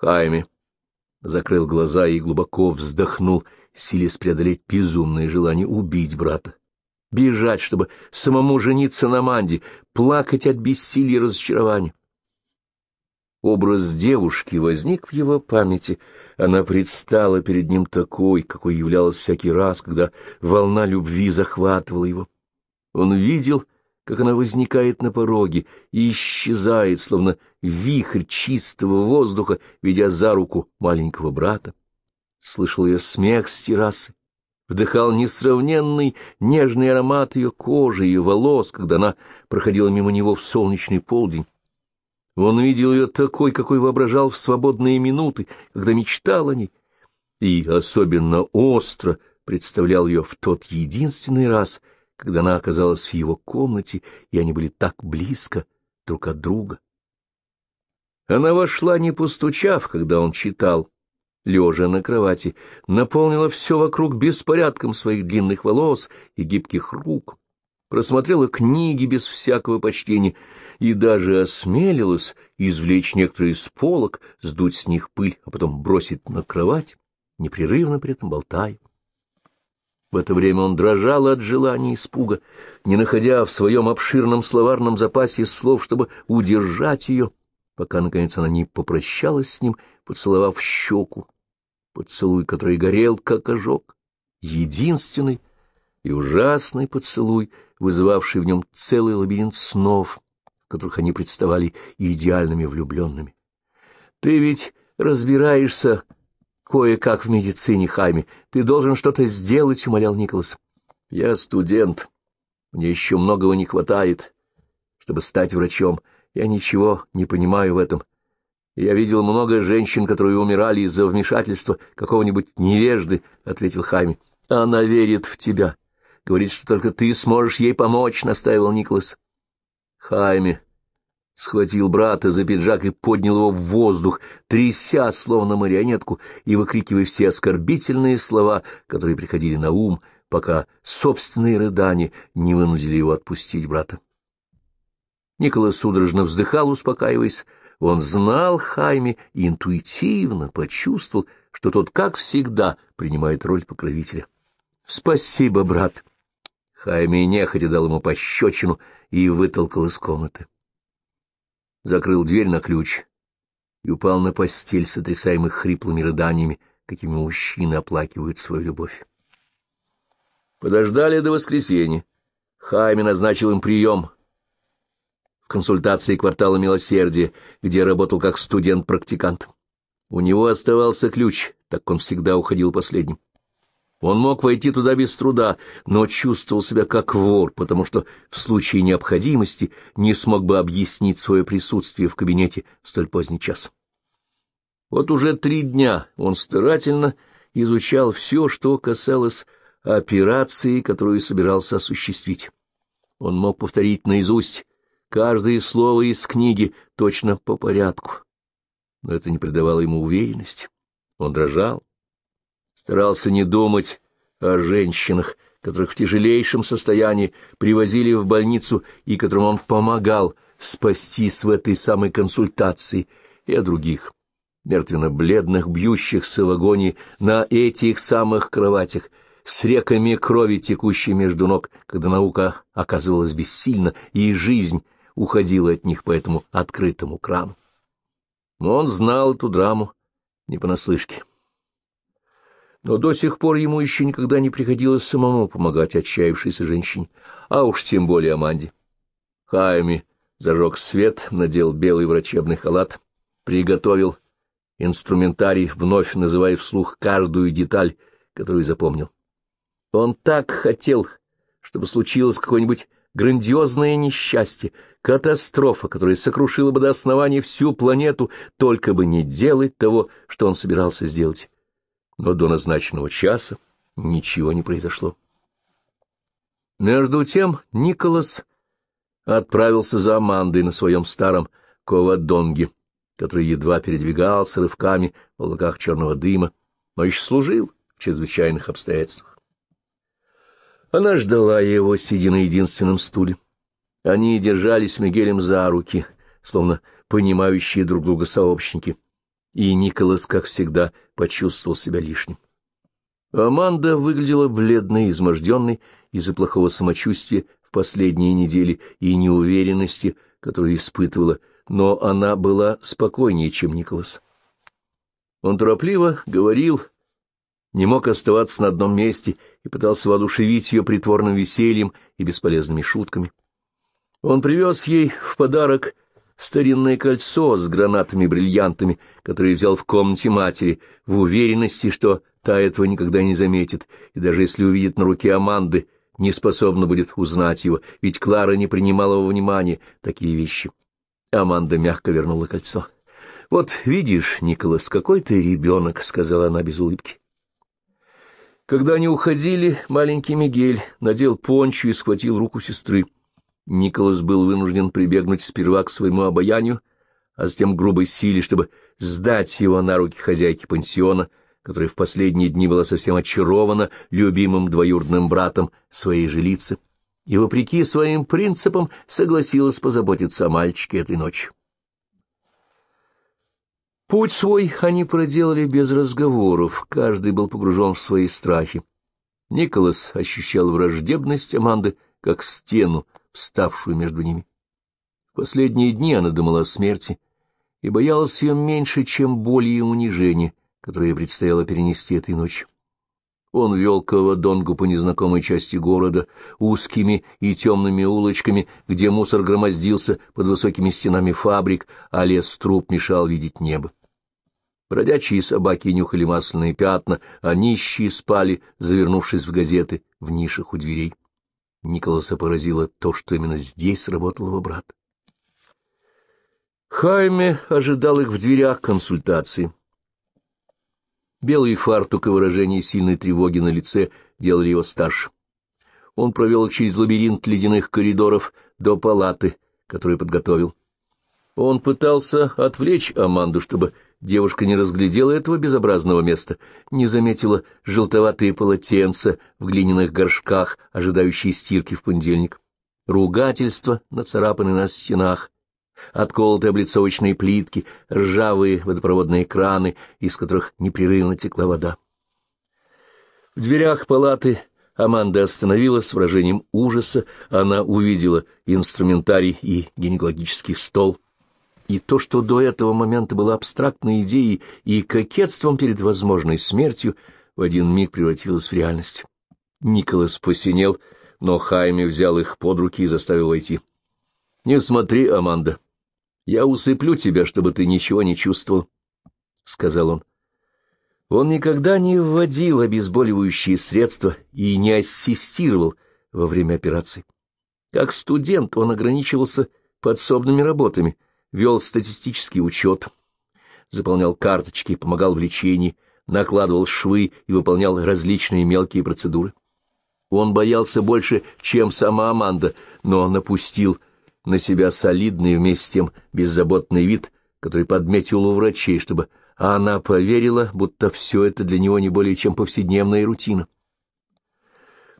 Хайме закрыл глаза и глубоко вздохнул, силясь преодолеть безумное желание убить брата. Бежать, чтобы самому жениться на Манде, плакать от бессилия и разочарования. Образ девушки возник в его памяти. Она предстала перед ним такой, какой являлась всякий раз, когда волна любви захватывала его. Он видел, как она возникает на пороге и исчезает, словно вихрь чистого воздуха, ведя за руку маленького брата. Слышал ее смех с террасы, вдыхал несравненный нежный аромат ее кожи, ее волос, когда она проходила мимо него в солнечный полдень. Он видел ее такой, какой воображал в свободные минуты, когда мечтал о ней, и особенно остро представлял ее в тот единственный раз, когда она оказалась в его комнате, и они были так близко друг от друга. Она вошла, не постучав, когда он читал, лежа на кровати, наполнила все вокруг беспорядком своих длинных волос и гибких рук просмотрела книги без всякого почтения и даже осмелилась извлечь некоторые из полок, сдуть с них пыль, а потом бросить на кровать, непрерывно при этом болтая. В это время он дрожал от желания и испуга, не находя в своем обширном словарном запасе слов, чтобы удержать ее, пока, наконец, она не попрощалась с ним, поцеловав щеку, поцелуй, который горел, как ожог, единственный и ужасный поцелуй, вызывавший в нем целый лабиринт снов, в которых они представали идеальными влюбленными. «Ты ведь разбираешься кое-как в медицине, Хайме. Ты должен что-то сделать», — умолял Николас. «Я студент. Мне еще многого не хватает, чтобы стать врачом. Я ничего не понимаю в этом. Я видел много женщин, которые умирали из-за вмешательства какого-нибудь невежды», — ответил Хайме. «Она верит в тебя». Говорит, что только ты сможешь ей помочь, — настаивал Николас. Хайме схватил брата за пиджак и поднял его в воздух, тряся, словно марионетку, и выкрикивая все оскорбительные слова, которые приходили на ум, пока собственные рыдания не вынудили его отпустить брата. Николас судорожно вздыхал, успокаиваясь. Он знал Хайме и интуитивно почувствовал, что тот, как всегда, принимает роль покровителя. — Спасибо, брат! Хайме нехотя дал ему пощечину и вытолкал из комнаты. Закрыл дверь на ключ и упал на постель, сотрясаемых хриплыми рыданиями, какими мужчины оплакивают свою любовь. Подождали до воскресенья. Хайме назначил им прием в консультации квартала Милосердия, где работал как студент-практикант. У него оставался ключ, так он всегда уходил последним. Он мог войти туда без труда, но чувствовал себя как вор, потому что в случае необходимости не смог бы объяснить свое присутствие в кабинете в столь поздний час. Вот уже три дня он старательно изучал все, что касалось операции, которую собирался осуществить. Он мог повторить наизусть каждое слово из книги точно по порядку, но это не придавало ему уверенности. Он дрожал, старался не думать о женщинах, которых в тяжелейшем состоянии привозили в больницу и которым он помогал спастись в этой самой консультации, и о других, мертвенно-бледных, бьющихся в агонии на этих самых кроватях, с реками крови, текущей между ног, когда наука оказывалась бессильна, и жизнь уходила от них по этому открытому крану. Но он знал эту драму не понаслышке но до сих пор ему еще никогда не приходилось самому помогать отчаявшейся женщине, а уж тем более Аманде. Хайми зажег свет, надел белый врачебный халат, приготовил инструментарий, вновь называя вслух каждую деталь, которую запомнил. Он так хотел, чтобы случилось какое-нибудь грандиозное несчастье, катастрофа, которая сокрушила бы до основания всю планету, только бы не делать того, что он собирался сделать но до назначенного часа ничего не произошло. Между тем Николас отправился за Амандой на своем старом ковадонге, который едва передвигался рывками в облаках черного дыма, но еще служил в чрезвычайных обстоятельствах. Она ждала его, сидя на единственном стуле. Они держались Мигелем за руки, словно понимающие друг друга сообщники — и Николас, как всегда, почувствовал себя лишним. Аманда выглядела бледной, изможденной из-за плохого самочувствия в последние недели и неуверенности, которую испытывала, но она была спокойнее, чем Николас. Он торопливо говорил, не мог оставаться на одном месте и пытался воодушевить ее притворным весельем и бесполезными шутками. Он привез ей в подарок старинное кольцо с гранатами-бриллиантами, которое взял в комнате матери, в уверенности, что та этого никогда не заметит, и даже если увидит на руке Аманды, не способна будет узнать его, ведь Клара не принимала во внимание такие вещи. Аманда мягко вернула кольцо. — Вот видишь, Николас, какой ты ребенок, — сказала она без улыбки. Когда они уходили, маленький Мигель надел пончу и схватил руку сестры. Николас был вынужден прибегнуть сперва к своему обаянию, а затем грубой силе, чтобы сдать его на руки хозяйки пансиона, которая в последние дни была совсем очарована любимым двоюродным братом своей жилицы, и, вопреки своим принципам, согласилась позаботиться о мальчике этой ночью. Путь свой они проделали без разговоров, каждый был погружен в свои страхи. Николас ощущал враждебность Аманды, как стену, вставшую между ними. В последние дни она думала о смерти и боялась ее меньше, чем боли и унижения, которые предстояло перенести этой ночью. Он вел Кавадонгу по незнакомой части города, узкими и темными улочками, где мусор громоздился под высокими стенами фабрик, а лес труп мешал видеть небо. Бродячие собаки нюхали масляные пятна, а нищие спали, завернувшись в газеты в нишах у дверей. Николаса поразило то, что именно здесь работал его брат. Хайме ожидал их в дверях консультации. Белый фартук и выражение сильной тревоги на лице делали его старше. Он провел их через лабиринт ледяных коридоров до палаты, которую подготовил. Он пытался отвлечь Аманду, чтобы девушка не разглядела этого безобразного места, не заметила желтоватые полотенца в глиняных горшках, ожидающие стирки в понедельник, ругательства, нацарапанные на стенах, отколотые облицовочные плитки, ржавые водопроводные краны, из которых непрерывно текла вода. В дверях палаты Аманда остановилась с выражением ужаса, она увидела инструментарий и гинекологический стол — и то, что до этого момента было абстрактной идеей и кокетством перед возможной смертью, в один миг превратилось в реальность. Николас посинел, но Хайме взял их под руки и заставил войти. — Не смотри, Аманда. Я усыплю тебя, чтобы ты ничего не чувствовал, — сказал он. Он никогда не вводил обезболивающие средства и не ассистировал во время операции. Как студент он ограничивался подсобными работами — вел статистический учет, заполнял карточки, помогал в лечении, накладывал швы и выполнял различные мелкие процедуры. Он боялся больше, чем сама Аманда, но напустил на себя солидный вместе с тем беззаботный вид, который подметил у врачей, чтобы она поверила, будто все это для него не более чем повседневная рутина.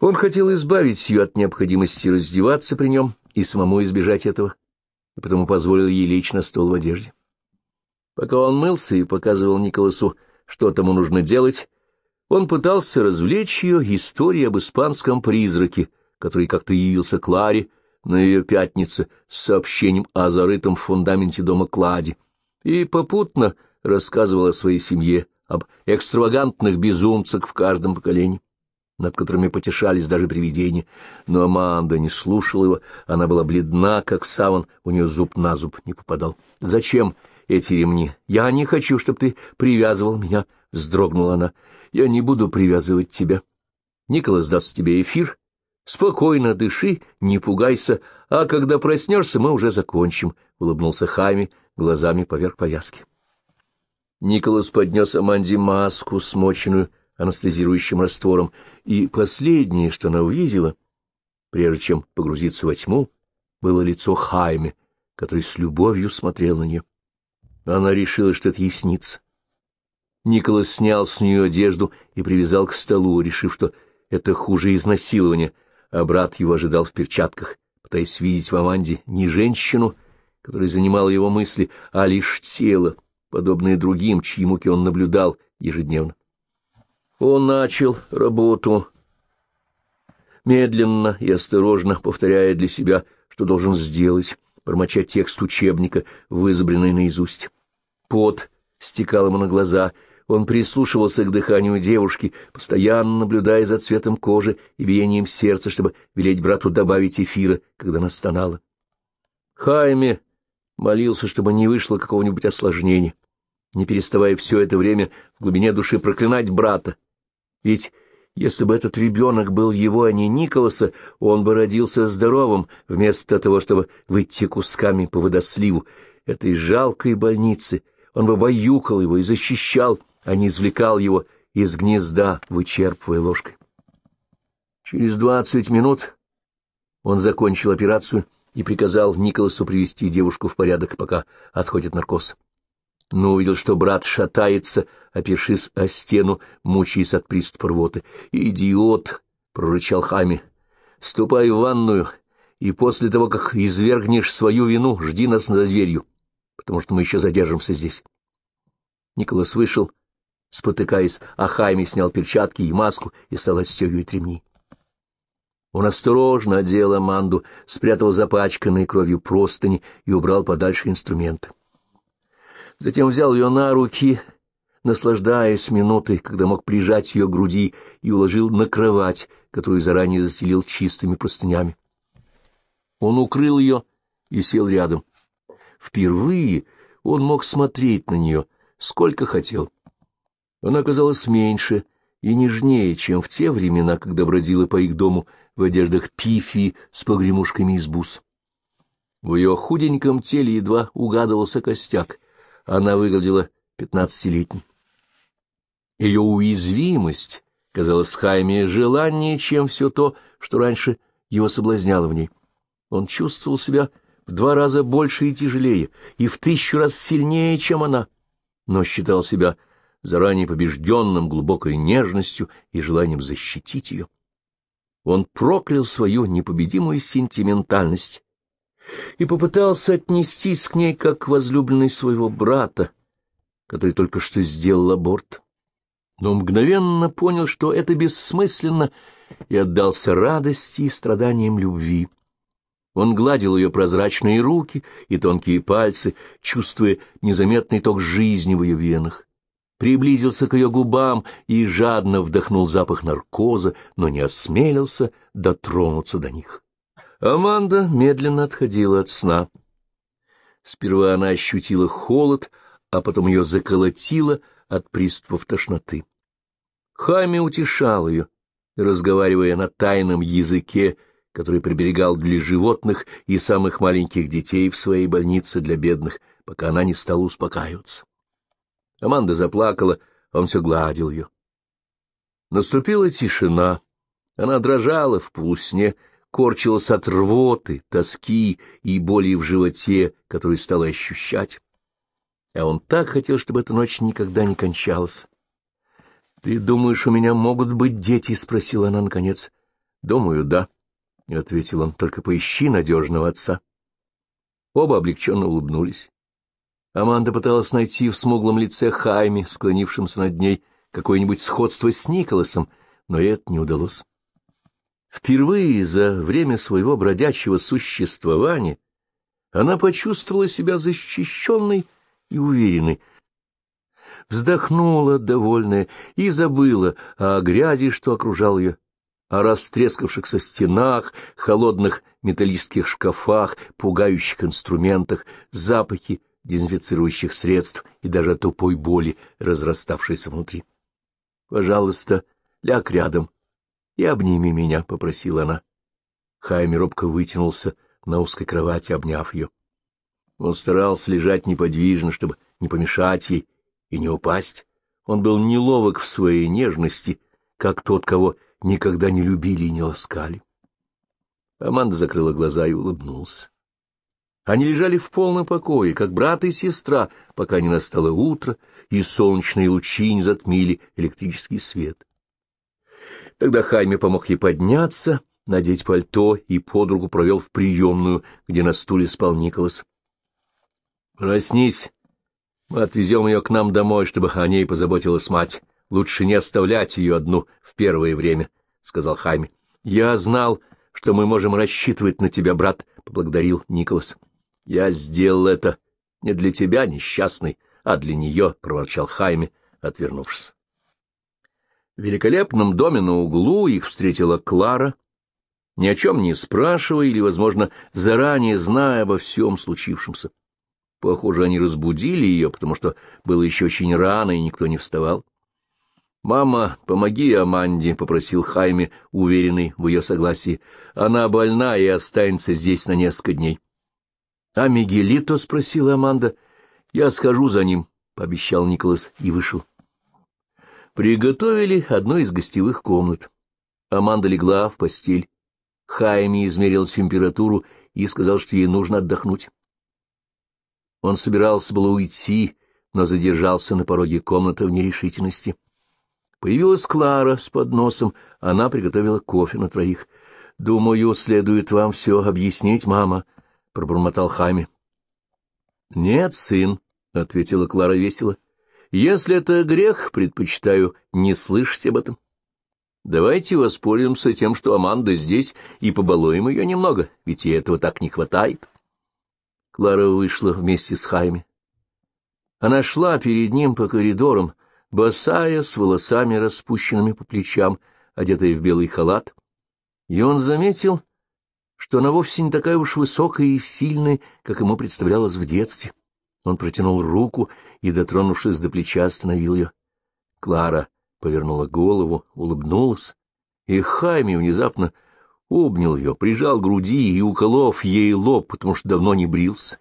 Он хотел избавить ее от необходимости раздеваться при нем и самому избежать этого и потому позволил ей лечь на стол в одежде. Пока он мылся и показывал Николасу, что тому нужно делать, он пытался развлечь ее историей об испанском призраке, который как-то явился Кларе на ее пятнице с сообщением о зарытом в фундаменте дома кладе, и попутно рассказывал о своей семье, об экстравагантных безумцах в каждом поколении над которыми потешались даже привидения. Но Аманда не слушала его, она была бледна, как саван, у нее зуб на зуб не попадал. — Зачем эти ремни? Я не хочу, чтобы ты привязывал меня, — вздрогнула она. — Я не буду привязывать тебя. Николас даст тебе эфир. Спокойно дыши, не пугайся, а когда проснешься, мы уже закончим, — улыбнулся Хайми глазами поверх повязки. Николас поднес Аманде маску, смоченную анестезирующим раствором, и последнее, что она увидела, прежде чем погрузиться во тьму, было лицо Хайме, который с любовью смотрел на нее. Она решила, что это снится. Николас снял с нее одежду и привязал к столу, решив, что это хуже изнасилования, а брат его ожидал в перчатках, пытаясь видеть в Аманде не женщину, которая занимала его мысли, а лишь тело, подобные другим, чьи муки он наблюдал ежедневно. Он начал работу медленно и осторожно, повторяя для себя, что должен сделать, промоча текст учебника, вызубренный наизусть. Пот стекал ему на глаза, он прислушивался к дыханию девушки, постоянно наблюдая за цветом кожи и биением сердца, чтобы велеть брату добавить эфира, когда она стонала. Хайме молился, чтобы не вышло какого-нибудь осложнения, не переставая все это время в глубине души проклинать брата. Ведь если бы этот ребенок был его, а не Николаса, он бы родился здоровым, вместо того, чтобы выйти кусками по водосливу. Этой жалкой больницы он бы баюкал его и защищал, а не извлекал его из гнезда, вычерпывая ложкой. Через двадцать минут он закончил операцию и приказал Николасу привести девушку в порядок, пока отходит наркоз но увидел, что брат шатается, опершись о стену, мучаясь от приступа рвоты. «Идиот!» — прорычал Хами. «Ступай в ванную, и после того, как извергнешь свою вину, жди нас за зверью, потому что мы еще задержимся здесь». Николас вышел, спотыкаясь, а Хайми снял перчатки и маску и стал отстегивать ремни. Он осторожно одел Аманду, спрятал запачканные кровью простыни и убрал подальше инструменты. Затем взял ее на руки, наслаждаясь минутой, когда мог прижать ее к груди, и уложил на кровать, которую заранее застелил чистыми простынями. Он укрыл ее и сел рядом. Впервые он мог смотреть на нее, сколько хотел. Она казалась меньше и нежнее, чем в те времена, когда бродила по их дому в одеждах пифи с погремушками из бус. В ее худеньком теле едва угадывался костяк, она выглядела пятнадцатилетней. Ее уязвимость казалась Хайме желаннее, чем все то, что раньше его соблазняло в ней. Он чувствовал себя в два раза больше и тяжелее, и в тысячу раз сильнее, чем она, но считал себя заранее побежденным глубокой нежностью и желанием защитить ее. Он проклял свою непобедимую сентиментальность и попытался отнестись к ней как к возлюбленной своего брата, который только что сделал аборт. Но мгновенно понял, что это бессмысленно, и отдался радости и страданиям любви. Он гладил ее прозрачные руки и тонкие пальцы, чувствуя незаметный ток жизни в ее венах. Приблизился к ее губам и жадно вдохнул запах наркоза, но не осмелился дотронуться до них. Аманда медленно отходила от сна. Сперва она ощутила холод, а потом ее заколотило от приступов тошноты. Хами утешал ее, разговаривая на тайном языке, который приберегал для животных и самых маленьких детей в своей больнице для бедных, пока она не стала успокаиваться. Аманда заплакала, а он все гладил ее. Наступила тишина. Она дрожала в полусне, корчилась от рвоты, тоски и боли в животе, которую стала ощущать. А он так хотел, чтобы эта ночь никогда не кончалась. — Ты думаешь, у меня могут быть дети? — спросила она наконец. — Думаю, да, — ответил он, — только поищи надежного отца. Оба облегченно улыбнулись. Аманда пыталась найти в смуглом лице Хайме, склонившемся над ней, какое-нибудь сходство с Николасом, но это не удалось. Впервые за время своего бродячего существования она почувствовала себя защищенной и уверенной, вздохнула, довольная, и забыла о грязи, что окружал ее, о растрескавшихся стенах, холодных металлических шкафах, пугающих инструментах, запахе дезинфицирующих средств и даже тупой боли, разраставшейся внутри. «Пожалуйста, ляг рядом», и обними меня, — попросила она. Хайми робко вытянулся на узкой кровати, обняв ее. Он старался лежать неподвижно, чтобы не помешать ей и не упасть. Он был неловок в своей нежности, как тот, кого никогда не любили и не ласкали. Аманда закрыла глаза и улыбнулся. Они лежали в полном покое, как брат и сестра, пока не настало утро, и солнечные лучи не затмили электрический свет. Тогда Хайме помог ей подняться, надеть пальто и под руку провел в приемную, где на стуле спал Николас. — Проснись Мы отвезем ее к нам домой, чтобы о ней позаботилась мать. Лучше не оставлять ее одну в первое время, — сказал Хайме. — Я знал, что мы можем рассчитывать на тебя, брат, — поблагодарил Николас. — Я сделал это не для тебя, несчастный, а для нее, — проворчал Хайме, отвернувшись. В великолепном доме на углу их встретила Клара, ни о чем не спрашивая или, возможно, заранее зная обо всем случившемся. Похоже, они разбудили ее, потому что было еще очень рано, и никто не вставал. «Мама, помоги Аманде», — попросил Хайме, уверенный в ее согласии. «Она больна и останется здесь на несколько дней». «А Мигелито?» — спросила Аманда. «Я схожу за ним», — пообещал Николас и вышел. Приготовили одну из гостевых комнат. Аманда легла в постель. Хайме измерил температуру и сказал, что ей нужно отдохнуть. Он собирался было уйти, но задержался на пороге комнаты в нерешительности. Появилась Клара с подносом, она приготовила кофе на троих. — Думаю, следует вам все объяснить, мама, — пробормотал Хайме. — Нет, сын, — ответила Клара весело. — Если это грех, предпочитаю не слышать об этом. Давайте воспользуемся тем, что Аманда здесь, и побалуем ее немного, ведь ей этого так не хватает. — Клара вышла вместе с Хайми. Она шла перед ним по коридорам, босая, с волосами распущенными по плечам, одетая в белый халат. И он заметил, что она вовсе не такая уж высокая и сильная, как ему представлялось в детстве. Он протянул руку и, дотронувшись до плеча, остановил ее. Клара повернула голову, улыбнулась, и Хайми внезапно обнял ее, прижал груди и, уколов ей лоб, потому что давно не брился,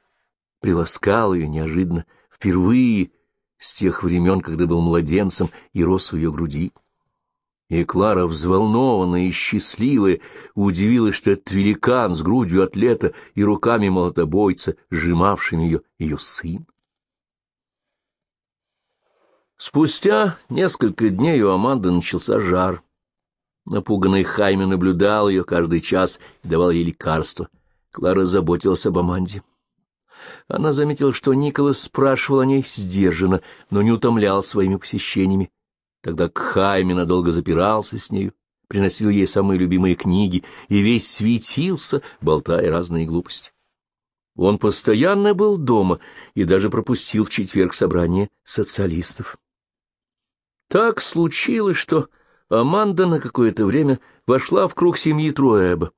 приласкал ее неожиданно, впервые с тех времен, когда был младенцем и рос у ее груди. И Клара, взволнованная и счастливая, удивилась, что этот великан с грудью атлета и руками молотобойца, сжимавшими ее, ее сын. Спустя несколько дней у Аманды начался жар. Напуганный Хайме наблюдал ее каждый час и давал ей лекарства. Клара заботилась об Аманде. Она заметила, что Николас спрашивал о ней сдержанно, но не утомлял своими посещениями. Тогда Хайме надолго запирался с нею, приносил ей самые любимые книги и весь светился, болтая разные глупости. Он постоянно был дома и даже пропустил в четверг собрание социалистов. Так случилось, что Аманда на какое-то время вошла в круг семьи Труэба.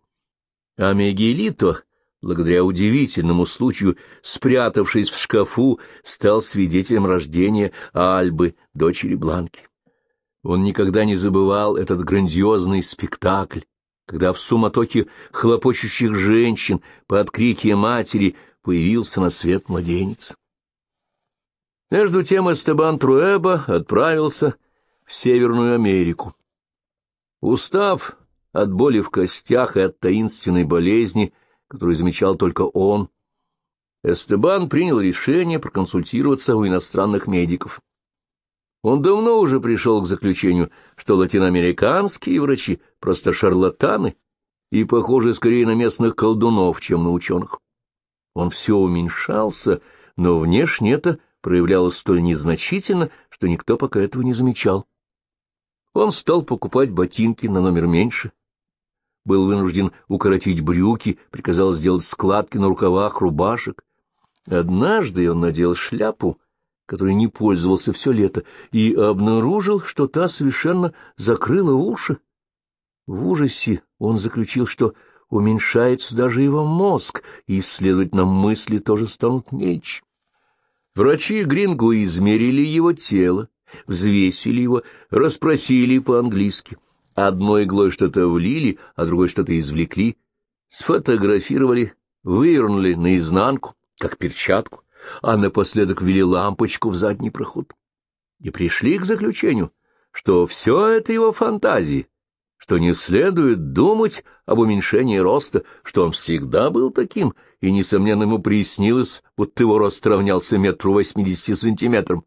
А Мегелито, благодаря удивительному случаю, спрятавшись в шкафу, стал свидетелем рождения Альбы, дочери Бланки. Он никогда не забывал этот грандиозный спектакль, когда в суматохе хлопочущих женщин под крики матери появился на свет младенец. Между тем Эстебан Труэба отправился в Северную Америку. Устав от боли в костях и от таинственной болезни, которую замечал только он, Эстебан принял решение проконсультироваться у иностранных медиков. Он давно уже пришел к заключению, что латиноамериканские врачи просто шарлатаны и похожи скорее на местных колдунов, чем на ученых. Он все уменьшался, но внешне это проявлялось столь незначительно, что никто пока этого не замечал. Он стал покупать ботинки на номер меньше, был вынужден укоротить брюки, приказал сделать складки на рукавах рубашек. Однажды он надел шляпу, которой не пользовался все лето, и обнаружил, что та совершенно закрыла уши. В ужасе он заключил, что уменьшается даже его мозг, и, следовательно, мысли тоже станут мельче. Врачи Грингу измерили его тело, взвесили его, расспросили по-английски. Одной иглой что-то влили, а другой что-то извлекли, сфотографировали, вывернули наизнанку, как перчатку, а напоследок ввели лампочку в задний проход. И пришли к заключению, что все это его фантазии, что не следует думать об уменьшении роста, что он всегда был таким, и, несомненно, ему приснилось, будто его рост равнялся метру восьмидесяти сантиметрам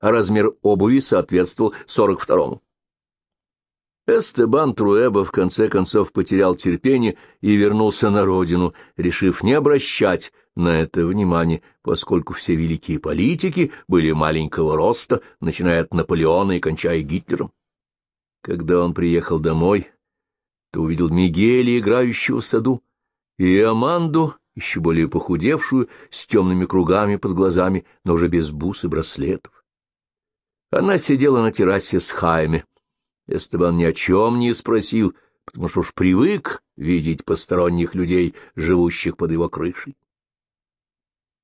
а размер обуви соответствовал сорок второму. Эстебан Труэба в конце концов потерял терпение и вернулся на родину, решив не обращать на это внимания, поскольку все великие политики были маленького роста, начиная от Наполеона и кончая Гитлером. Когда он приехал домой, то увидел Мигеля, играющего в саду, и Аманду, еще более похудевшую, с темными кругами под глазами, но уже без бус и браслетов. Она сидела на террасе с Хайме, Эстебан ни о чем не спросил, потому что уж привык видеть посторонних людей, живущих под его крышей.